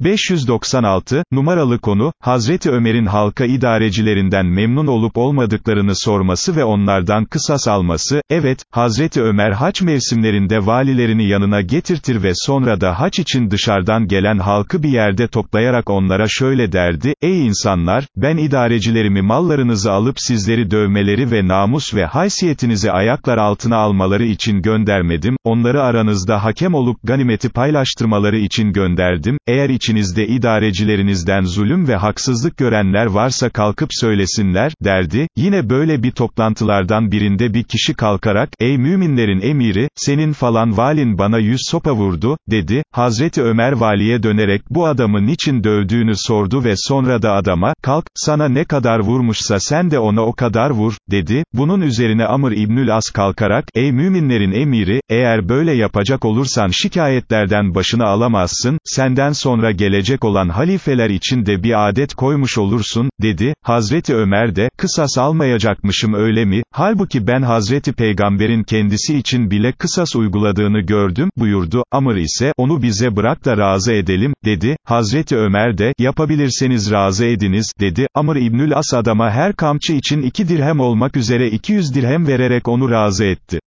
596, numaralı konu, Hazreti Ömer'in halka idarecilerinden memnun olup olmadıklarını sorması ve onlardan kısas alması, evet, Hazreti Ömer haç mevsimlerinde valilerini yanına getirtir ve sonra da haç için dışarıdan gelen halkı bir yerde toplayarak onlara şöyle derdi, ey insanlar, ben idarecilerimi mallarınızı alıp sizleri dövmeleri ve namus ve haysiyetinizi ayaklar altına almaları için göndermedim, onları aranızda hakem olup ganimeti paylaştırmaları için gönderdim, eğer için içinizde idarecilerinizden zulüm ve haksızlık görenler varsa kalkıp söylesinler, derdi, yine böyle bir toplantılardan birinde bir kişi kalkarak, ey müminlerin emiri, senin falan valin bana yüz sopa vurdu, dedi, Hazreti Ömer valiye dönerek bu adamı niçin dövdüğünü sordu ve sonra da adama, kalk, sana ne kadar vurmuşsa sen de ona o kadar vur, dedi, bunun üzerine Amr İbnül As kalkarak, ey müminlerin emiri, eğer böyle yapacak olursan şikayetlerden başını alamazsın, senden sonra gelecek olan halifeler için de bir adet koymuş olursun, dedi, Hazreti Ömer de, kısas almayacakmışım öyle mi, halbuki ben Hazreti Peygamber'in kendisi için bile kısas uyguladığını gördüm, buyurdu, Amr ise, onu bize bırak da razı edelim, dedi, Hazreti Ömer de, yapabilirseniz razı ediniz, dedi, Amr İbnül As adama her kamçı için iki dirhem olmak üzere 200 dirhem vererek onu razı etti.